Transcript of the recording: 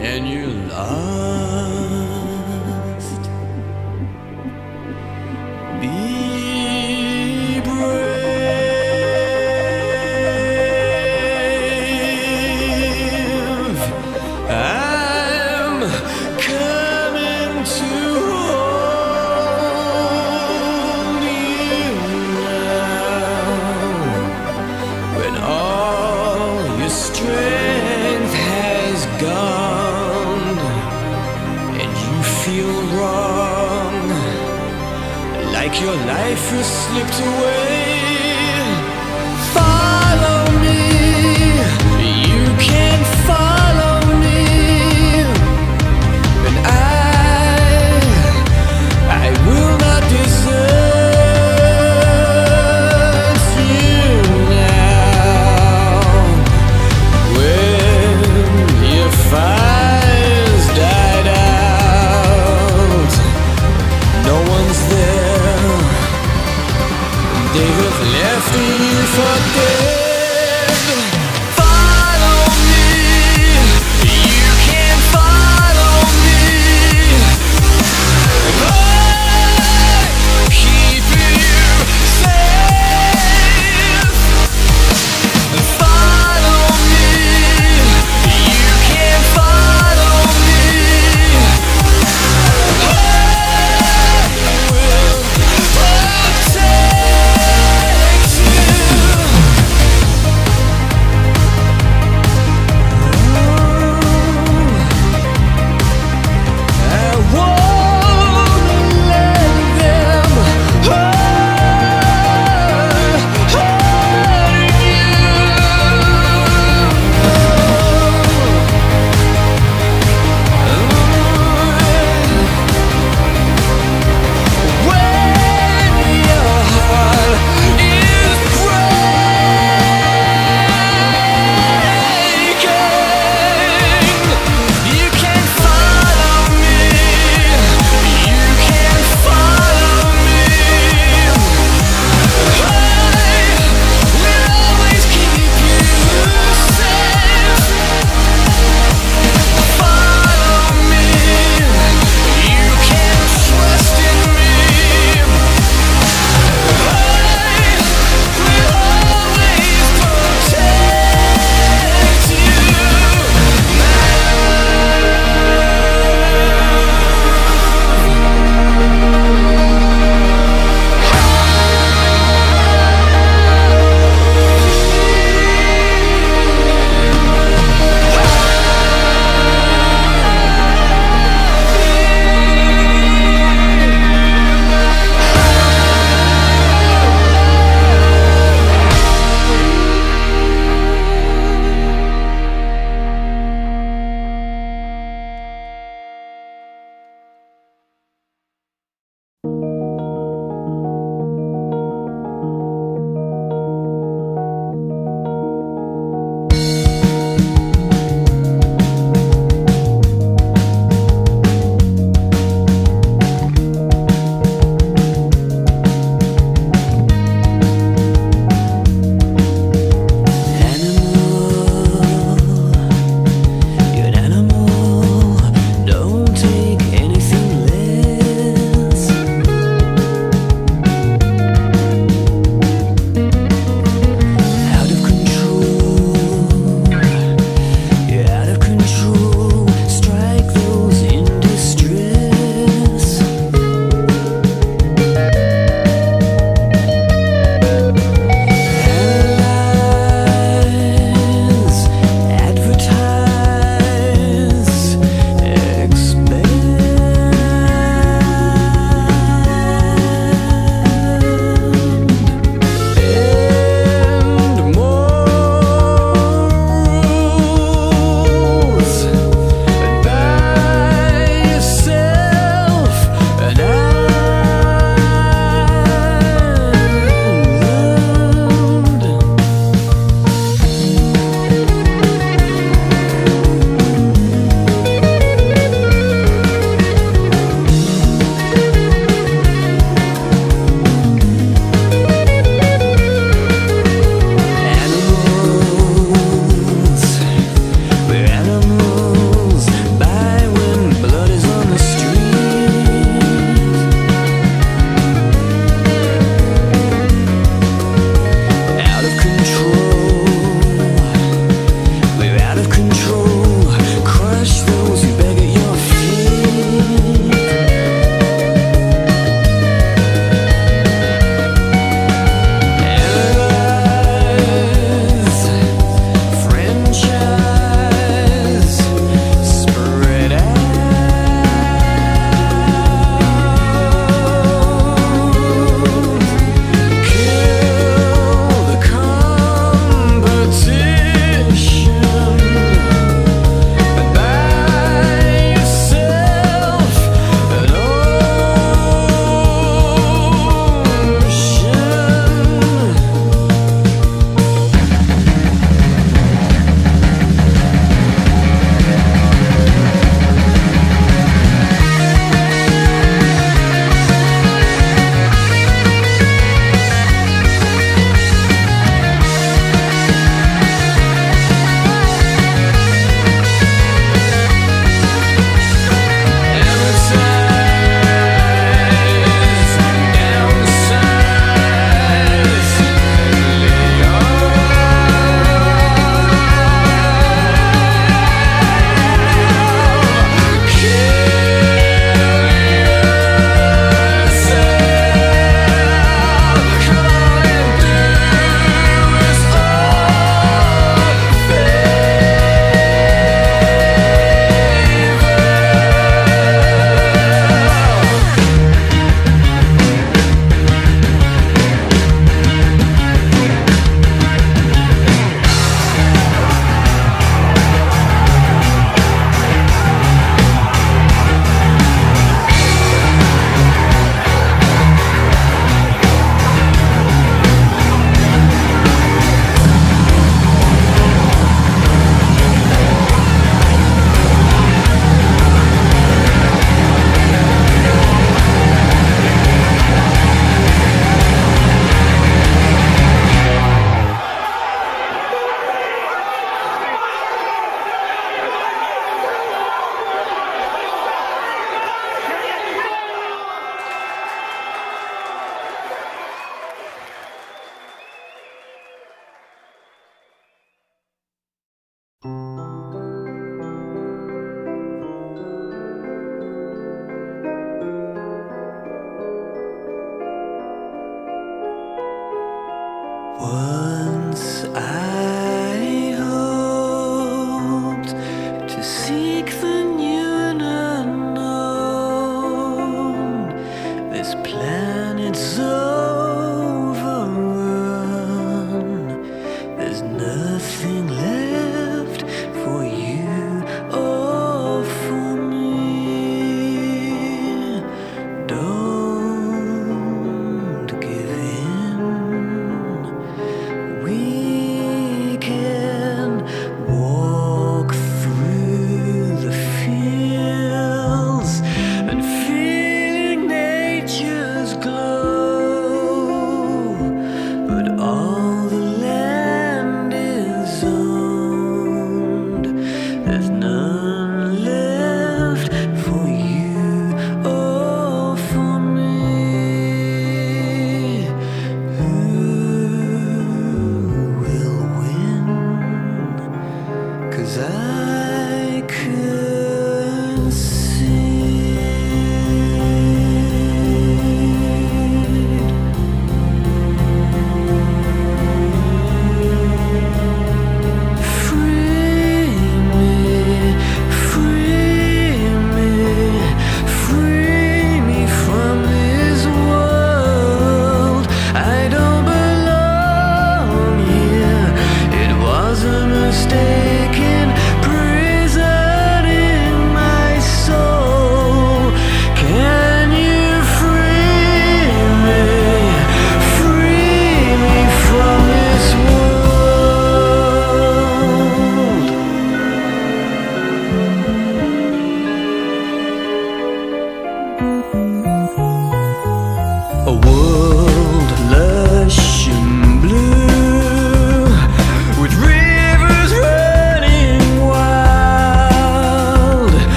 and you love.